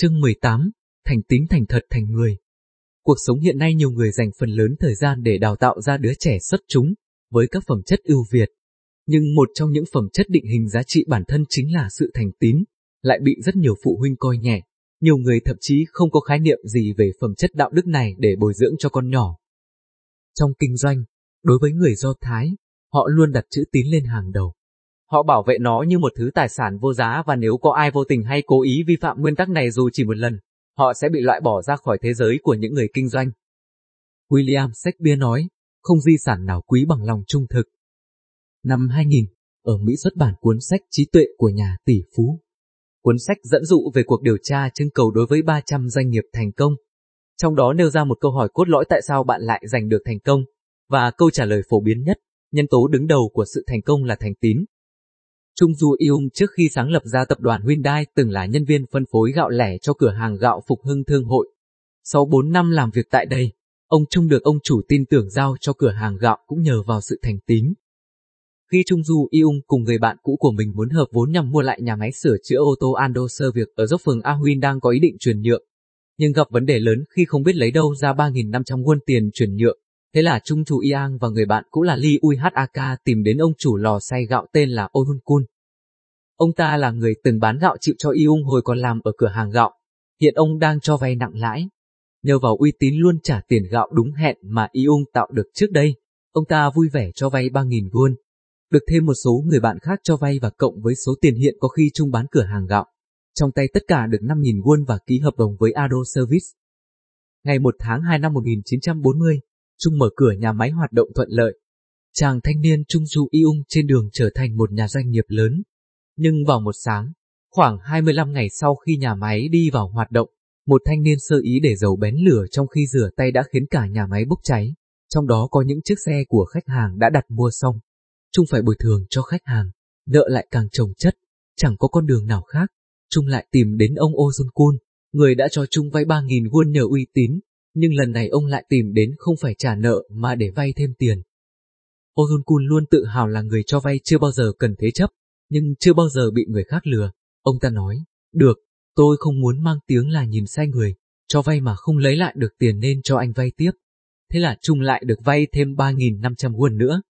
Chương 18, thành tín thành thật thành người. Cuộc sống hiện nay nhiều người dành phần lớn thời gian để đào tạo ra đứa trẻ xuất chúng, với các phẩm chất ưu việt. Nhưng một trong những phẩm chất định hình giá trị bản thân chính là sự thành tín, lại bị rất nhiều phụ huynh coi nhẹ. Nhiều người thậm chí không có khái niệm gì về phẩm chất đạo đức này để bồi dưỡng cho con nhỏ. Trong kinh doanh, đối với người Do Thái, họ luôn đặt chữ tín lên hàng đầu. Họ bảo vệ nó như một thứ tài sản vô giá và nếu có ai vô tình hay cố ý vi phạm nguyên tắc này dù chỉ một lần, họ sẽ bị loại bỏ ra khỏi thế giới của những người kinh doanh. William Shakespeare nói, không di sản nào quý bằng lòng trung thực. Năm 2000, ở Mỹ xuất bản cuốn sách Trí tuệ của nhà tỷ phú. Cuốn sách dẫn dụ về cuộc điều tra trưng cầu đối với 300 doanh nghiệp thành công. Trong đó nêu ra một câu hỏi cốt lõi tại sao bạn lại giành được thành công, và câu trả lời phổ biến nhất, nhân tố đứng đầu của sự thành công là thành tín. Trung Du Yung trước khi sáng lập ra tập đoàn Hyundai từng là nhân viên phân phối gạo lẻ cho cửa hàng gạo Phục Hưng Thương hội. Sau 4 năm làm việc tại đây, ông Trung được ông chủ tin tưởng giao cho cửa hàng gạo cũng nhờ vào sự thành tín. Khi Trung Du Yung cùng người bạn cũ của mình muốn hợp vốn nhằm mua lại nhà máy sửa chữa ô tô Ando Sơ việc ở dốc phường A Huyên đang có ý định chuyển nhượng, nhưng gặp vấn đề lớn khi không biết lấy đâu ra 3.500 won tiền chuyển nhượng. Thế là Trung chủ Yang và người bạn cũ là Lee Uihak tìm đến ông chủ lò xay gạo tên là Oh Kun. Ông ta là người từng bán gạo chịu cho Iung hồi còn làm ở cửa hàng gạo. Hiện ông đang cho vay nặng lãi. Nhờ vào uy tín luôn trả tiền gạo đúng hẹn mà Iung tạo được trước đây, ông ta vui vẻ cho vay 3.000 won. Được thêm một số người bạn khác cho vay và cộng với số tiền hiện có khi Trung bán cửa hàng gạo. Trong tay tất cả được 5.000 won và ký hợp đồng với Ado Service. Ngày 1 tháng 2 năm 1940, Trung mở cửa nhà máy hoạt động thuận lợi. Chàng thanh niên Trung Du Iung trên đường trở thành một nhà doanh nghiệp lớn. Nhưng vào một sáng, khoảng 25 ngày sau khi nhà máy đi vào hoạt động, một thanh niên sơ ý để dầu bén lửa trong khi rửa tay đã khiến cả nhà máy bốc cháy, trong đó có những chiếc xe của khách hàng đã đặt mua xong. Trung phải bồi thường cho khách hàng, nợ lại càng trồng chất, chẳng có con đường nào khác. Trung lại tìm đến ông Ozun Kun, người đã cho Trung vay 3.000 won nhờ uy tín, nhưng lần này ông lại tìm đến không phải trả nợ mà để vay thêm tiền. Ozun Kun luôn tự hào là người cho vay chưa bao giờ cần thế chấp, nhưng chưa bao giờ bị người khác lừa. Ông ta nói, được, tôi không muốn mang tiếng là nhìn sai người, cho vay mà không lấy lại được tiền nên cho anh vay tiếp. Thế là Trung lại được vay thêm 3.500 won nữa.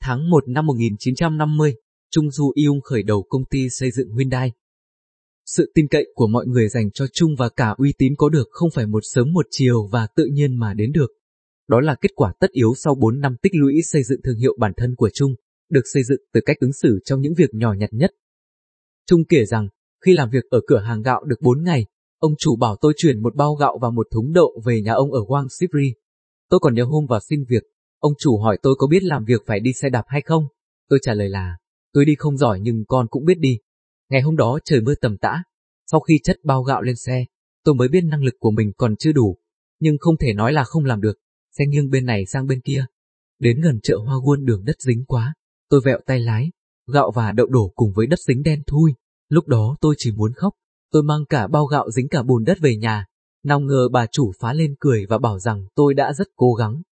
Tháng 1 năm 1950, Trung Du Yung khởi đầu công ty xây dựng Hyundai. Sự tin cậy của mọi người dành cho Trung và cả uy tín có được không phải một sớm một chiều và tự nhiên mà đến được. Đó là kết quả tất yếu sau 4 năm tích lũy xây dựng thương hiệu bản thân của Trung, được xây dựng từ cách ứng xử trong những việc nhỏ nhặt nhất. Trung kể rằng, khi làm việc ở cửa hàng gạo được 4 ngày, ông chủ bảo tôi chuyển một bao gạo và một thúng đậu về nhà ông ở Wang Sibri. Tôi còn nhớ hôm vào xin việc, ông chủ hỏi tôi có biết làm việc phải đi xe đạp hay không? Tôi trả lời là, tôi đi không giỏi nhưng con cũng biết đi. Ngày hôm đó trời mưa tầm tã, sau khi chất bao gạo lên xe, tôi mới biết năng lực của mình còn chưa đủ, nhưng không thể nói là không làm được, xe nghiêng bên này sang bên kia. Đến gần chợ hoa guôn đường đất dính quá, tôi vẹo tay lái, gạo và đậu đổ cùng với đất dính đen thui, lúc đó tôi chỉ muốn khóc, tôi mang cả bao gạo dính cả bùn đất về nhà, nào ngờ bà chủ phá lên cười và bảo rằng tôi đã rất cố gắng.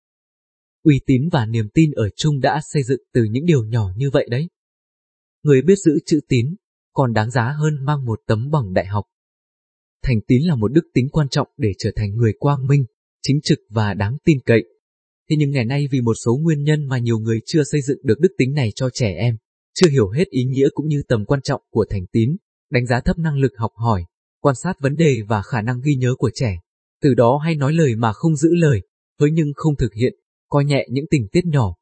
Uy tín và niềm tin ở chung đã xây dựng từ những điều nhỏ như vậy đấy. Người biết giữ chữ tín, còn đáng giá hơn mang một tấm bằng đại học. Thành tín là một đức tính quan trọng để trở thành người quang minh, chính trực và đáng tin cậy. Thế nhưng ngày nay vì một số nguyên nhân mà nhiều người chưa xây dựng được đức tính này cho trẻ em, chưa hiểu hết ý nghĩa cũng như tầm quan trọng của thành tín, đánh giá thấp năng lực học hỏi, quan sát vấn đề và khả năng ghi nhớ của trẻ. Từ đó hay nói lời mà không giữ lời, với nhưng không thực hiện, coi nhẹ những tình tiết nhỏ.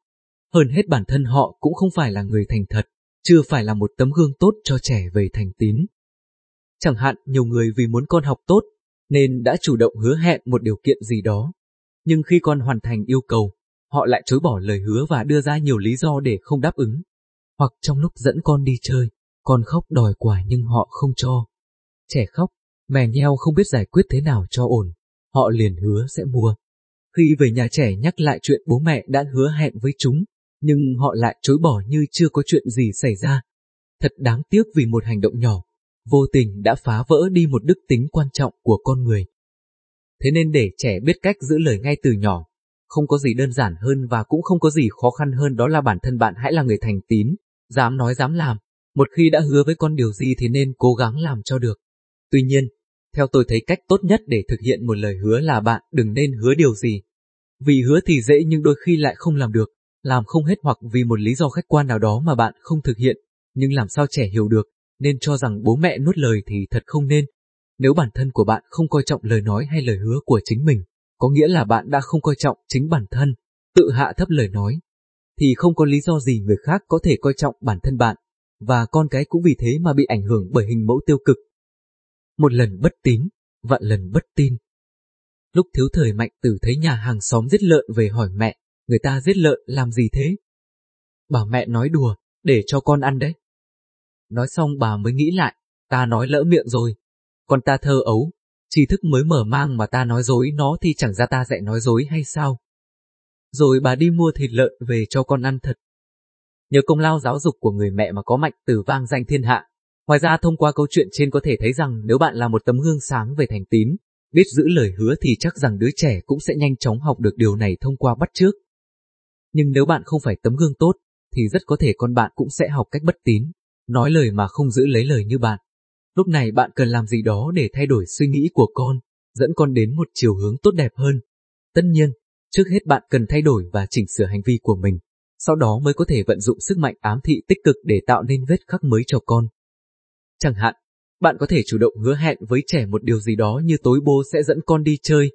Hơn hết bản thân họ cũng không phải là người thành thật, chưa phải là một tấm gương tốt cho trẻ về thành tín. Chẳng hạn nhiều người vì muốn con học tốt, nên đã chủ động hứa hẹn một điều kiện gì đó. Nhưng khi con hoàn thành yêu cầu, họ lại chối bỏ lời hứa và đưa ra nhiều lý do để không đáp ứng. Hoặc trong lúc dẫn con đi chơi, con khóc đòi quà nhưng họ không cho. Trẻ khóc, mè nheo không biết giải quyết thế nào cho ổn, họ liền hứa sẽ mua. Khi về nhà trẻ nhắc lại chuyện bố mẹ đã hứa hẹn với chúng, nhưng họ lại chối bỏ như chưa có chuyện gì xảy ra. Thật đáng tiếc vì một hành động nhỏ, vô tình đã phá vỡ đi một đức tính quan trọng của con người. Thế nên để trẻ biết cách giữ lời ngay từ nhỏ, không có gì đơn giản hơn và cũng không có gì khó khăn hơn đó là bản thân bạn hãy là người thành tín, dám nói dám làm. Một khi đã hứa với con điều gì thì nên cố gắng làm cho được. Tuy nhiên, Theo tôi thấy cách tốt nhất để thực hiện một lời hứa là bạn đừng nên hứa điều gì. Vì hứa thì dễ nhưng đôi khi lại không làm được, làm không hết hoặc vì một lý do khách quan nào đó mà bạn không thực hiện, nhưng làm sao trẻ hiểu được, nên cho rằng bố mẹ nuốt lời thì thật không nên. Nếu bản thân của bạn không coi trọng lời nói hay lời hứa của chính mình, có nghĩa là bạn đã không coi trọng chính bản thân, tự hạ thấp lời nói, thì không có lý do gì người khác có thể coi trọng bản thân bạn, và con cái cũng vì thế mà bị ảnh hưởng bởi hình mẫu tiêu cực. Một lần bất tín, vạn lần bất tin. Lúc thiếu thời mạnh tử thấy nhà hàng xóm giết lợn về hỏi mẹ, người ta giết lợn làm gì thế? bà mẹ nói đùa, để cho con ăn đấy. Nói xong bà mới nghĩ lại, ta nói lỡ miệng rồi. Con ta thơ ấu, tri thức mới mở mang mà ta nói dối nó thì chẳng ra ta dạy nói dối hay sao? Rồi bà đi mua thịt lợn về cho con ăn thật. Nhờ công lao giáo dục của người mẹ mà có mạnh tử vang danh thiên hạ. Ngoài ra thông qua câu chuyện trên có thể thấy rằng nếu bạn là một tấm gương sáng về thành tín, biết giữ lời hứa thì chắc rằng đứa trẻ cũng sẽ nhanh chóng học được điều này thông qua bắt chước. Nhưng nếu bạn không phải tấm gương tốt, thì rất có thể con bạn cũng sẽ học cách bất tín, nói lời mà không giữ lấy lời như bạn. Lúc này bạn cần làm gì đó để thay đổi suy nghĩ của con, dẫn con đến một chiều hướng tốt đẹp hơn. Tất nhiên, trước hết bạn cần thay đổi và chỉnh sửa hành vi của mình, sau đó mới có thể vận dụng sức mạnh ám thị tích cực để tạo nên vết khắc mới cho con. Chẳng hạn, bạn có thể chủ động hứa hẹn với trẻ một điều gì đó như tối bố sẽ dẫn con đi chơi.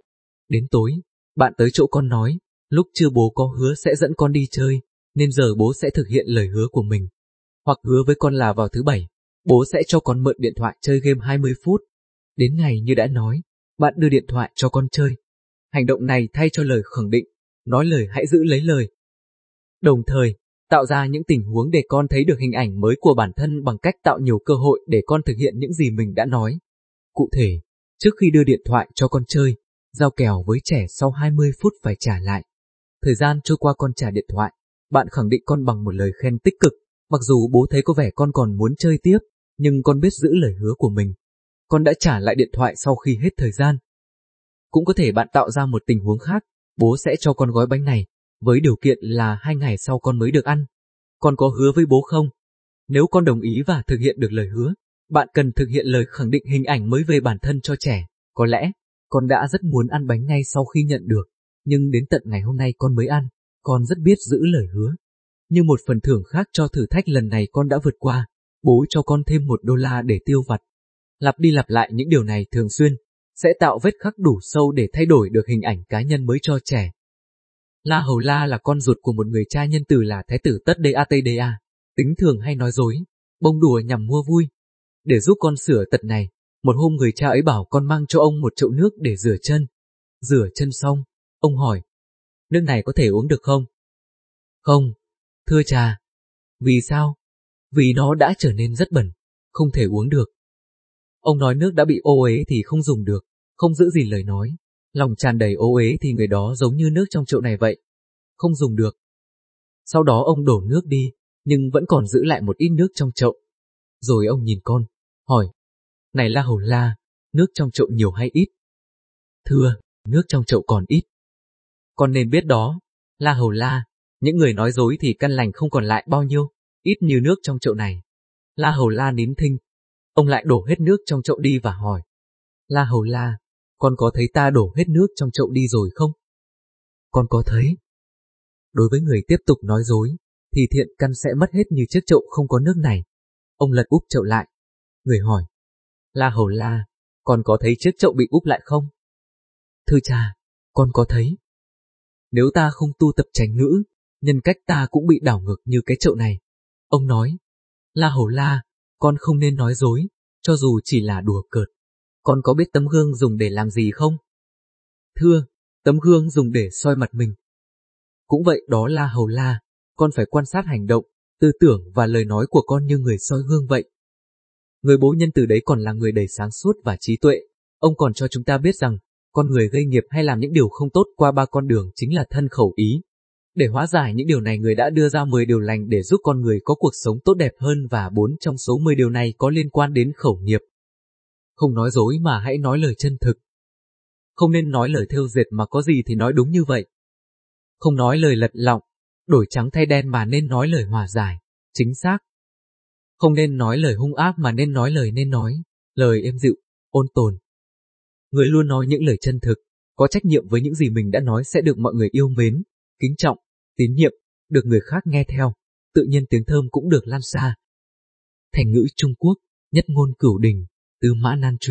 Đến tối, bạn tới chỗ con nói, lúc chưa bố có hứa sẽ dẫn con đi chơi, nên giờ bố sẽ thực hiện lời hứa của mình. Hoặc hứa với con là vào thứ bảy, bố sẽ cho con mượn điện thoại chơi game 20 phút. Đến ngày như đã nói, bạn đưa điện thoại cho con chơi. Hành động này thay cho lời khẳng định, nói lời hãy giữ lấy lời. Đồng thời, tạo ra những tình huống để con thấy được hình ảnh mới của bản thân bằng cách tạo nhiều cơ hội để con thực hiện những gì mình đã nói. Cụ thể, trước khi đưa điện thoại cho con chơi, giao kèo với trẻ sau 20 phút phải trả lại. Thời gian trôi qua con trả điện thoại, bạn khẳng định con bằng một lời khen tích cực, mặc dù bố thấy có vẻ con còn muốn chơi tiếp, nhưng con biết giữ lời hứa của mình. Con đã trả lại điện thoại sau khi hết thời gian. Cũng có thể bạn tạo ra một tình huống khác, bố sẽ cho con gói bánh này, với điều kiện là hai ngày sau con mới được ăn. Con có hứa với bố không? Nếu con đồng ý và thực hiện được lời hứa, bạn cần thực hiện lời khẳng định hình ảnh mới về bản thân cho trẻ. Có lẽ, con đã rất muốn ăn bánh ngay sau khi nhận được, nhưng đến tận ngày hôm nay con mới ăn, con rất biết giữ lời hứa. Như một phần thưởng khác cho thử thách lần này con đã vượt qua, bố cho con thêm một đô la để tiêu vặt. Lặp đi lặp lại những điều này thường xuyên, sẽ tạo vết khắc đủ sâu để thay đổi được hình ảnh cá nhân mới cho trẻ. La Hầu La là con ruột của một người cha nhân từ là Thái tử Tất Đê A Tây Đê A, tính thường hay nói dối, bông đùa nhằm mua vui. Để giúp con sửa tật này, một hôm người cha ấy bảo con mang cho ông một chậu nước để rửa chân. Rửa chân xong, ông hỏi, nước này có thể uống được không? Không, thưa cha. Vì sao? Vì nó đã trở nên rất bẩn, không thể uống được. Ông nói nước đã bị ô uế thì không dùng được, không giữ gì lời nói. Lòng tràn đầy ô uế thì người đó giống như nước trong chậu này vậy. Không dùng được. Sau đó ông đổ nước đi, nhưng vẫn còn giữ lại một ít nước trong chậu. Rồi ông nhìn con, hỏi, này La Hầu La, nước trong chậu nhiều hay ít? Thưa, nước trong chậu còn ít. Con nên biết đó, La Hầu La, những người nói dối thì căn lành không còn lại bao nhiêu, ít như nước trong chậu này. La Hầu La nín thinh, ông lại đổ hết nước trong chậu đi và hỏi. La Hầu La, con có thấy ta đổ hết nước trong chậu đi rồi không? Con có thấy. Đối với người tiếp tục nói dối, thì thiện căn sẽ mất hết như chiếc chậu không có nước này. Ông lật úp chậu lại. Người hỏi. La Hầu La, con có thấy chiếc chậu bị úp lại không? Thưa cha, con có thấy. Nếu ta không tu tập tránh ngữ, nhân cách ta cũng bị đảo ngược như cái chậu này. Ông nói, La Hầu La, con không nên nói dối, cho dù chỉ là đùa cợt. Con có biết tấm gương dùng để làm gì không? Thưa, tấm gương dùng để soi mặt mình. Cũng vậy đó là hầu la, con phải quan sát hành động, tư tưởng và lời nói của con như người soi gương vậy. Người bố nhân từ đấy còn là người đầy sáng suốt và trí tuệ. Ông còn cho chúng ta biết rằng, con người gây nghiệp hay làm những điều không tốt qua ba con đường chính là thân khẩu ý. Để hóa giải những điều này người đã đưa ra 10 điều lành để giúp con người có cuộc sống tốt đẹp hơn và 4 trong số 10 điều này có liên quan đến khẩu nghiệp không nói dối mà hãy nói lời chân thực. Không nên nói lời theo dệt mà có gì thì nói đúng như vậy. Không nói lời lật lọng, đổi trắng thay đen mà nên nói lời hòa giải, chính xác. Không nên nói lời hung ác mà nên nói lời nên nói, lời êm dịu, ôn tồn. Người luôn nói những lời chân thực, có trách nhiệm với những gì mình đã nói sẽ được mọi người yêu mến, kính trọng, tín nhiệm, được người khác nghe theo, tự nhiên tiếng thơm cũng được lan xa. Thành ngữ Trung Quốc, nhất ngôn cửu đình, từ mã nan truy.